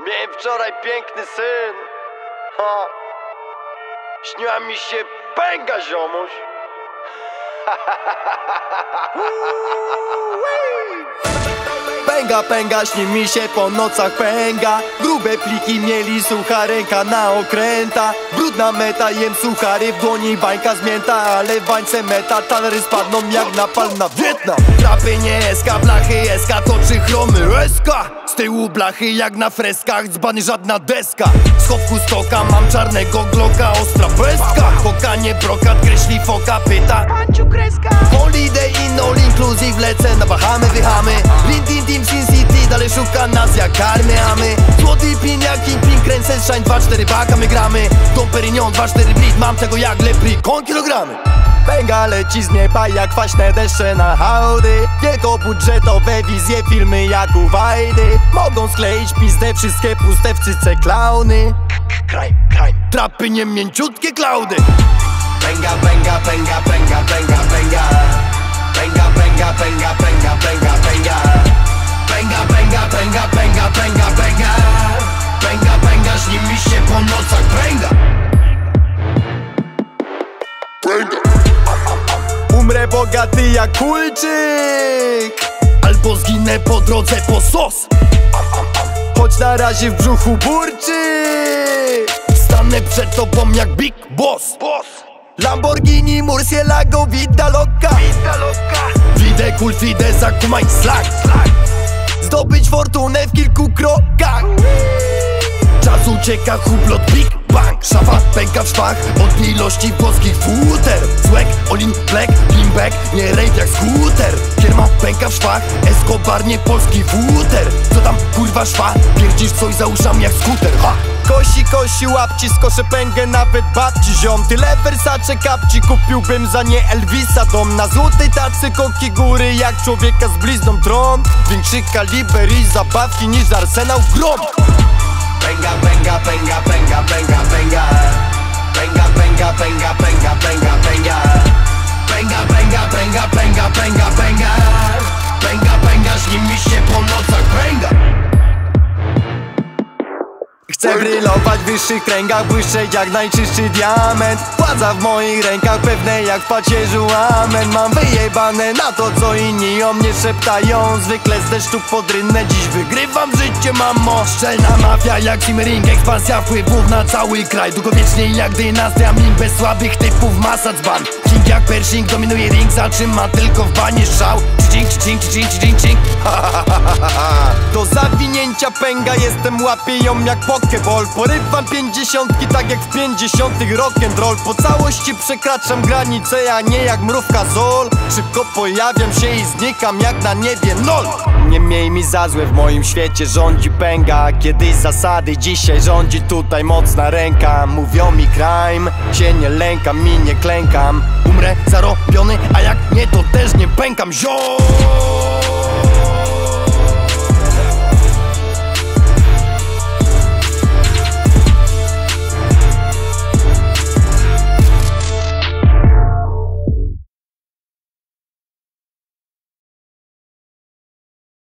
Miałem wczoraj piękny syn. Ha. Śniła mi się pęga ziomuś. Pęga, pęga, śni mi się po nocach pęga Grube pliki mieli, sucha ręka na okręta Brudna meta, jem suchary, w dłoni bańka zmięta Ale w bańce meta, talery spadną jak napal na Wietnam Trapy nie eska, tyłu blachy jak na freskach, dzbany żadna deska. Z chowku stoka mam czarnego gloka, ostra beska Koka nie brokat, kreśli foka, pyta. Panciu kreska. Holiday in all inclusive, lecę na Bahamy, wychamy. Rin Tin Team Sin City, dalej szuka nas jak karmy, a my Złoty pin jak Kingpin, kręcę Shine 2-4 baka, my gramy. Dom Perignon, 2-4 blit, mam tego jak leprikon kilogramy Pęga leci z nieba jak kwaśne deszcze na hałdy. Wielkobudżetowe wizje, filmy jak u Wajdy. Mogą skleić pizdę wszystkie puste w klauny. Kraj, kraj, trapy nie mięciutkie klaudy. Pęga, pęga, pęga, pęga, pęga Pęga, Umrę bogaty jak kulczyk. Albo zginę po drodze po sos. Choć na razie w brzuchu burczy. Stanę przed tobą jak Big Boss. Lamborghini, Murcielago, Vida Loca. Widzę kult, widzę zakumaj slack Zdobyć fortunę w kilku krokach. Czas ucieka, hublot, big bang. Szafa pęka w szwach od ilości włoskich futer Złek, olin, black, beamback, nie rejw jak skuter. Firma pęka w szwach, Escobar nie polski futer. Co tam kurwa szwa, pierdzisz coś za uszami jak skuter ha! Kosi, kosi, łapci, skoszę pęgę nawet babci ziom Tyle Versace kapci kupiłbym za nie Elvisa Dom. Na złotej tacy koki góry jak człowieka z blizną tron. Większy kaliber i zabawki niż arsenał grom. Pęga, pęga, pęga, pęga, pęga Pęga, Chcę brylować w wyższych kręgach, błyszczeć jak najczystszy diament. Władza w moich rękach, pewne jak w pacierzu amen. Mam wyjebane na to, co inni o mnie szeptają. Zwykle z deszczu pod rynnę, dziś wygrywam życie, mamo Szczelna mafia jak Ring, ekspansja wpływów na cały kraj. Długowiecznie jak dynastia Ming, bez słabych typów masa dzban. King jak Pershing, dominuje ring, zatrzyma tylko w banie szał Cink, cink, cink, cink, cink, Do zawinięcia pęga jestem, łapię ją jak pokeball Porywam pięćdziesiątki tak jak w pięćdziesiątych rock'n'roll Po całości przekraczam granice, a nie jak mrówka zol. Szybko pojawiam się i znikam jak na niebie. Nol! Nie miej mi za złe, w moim świecie rządzi pęga Kiedyś zasady, dzisiaj rządzi tutaj mocna ręka. Mówią mi crime, się nie lękam i nie klękam. Umrę zarobiony, a jak nie to też nie pękam, ziom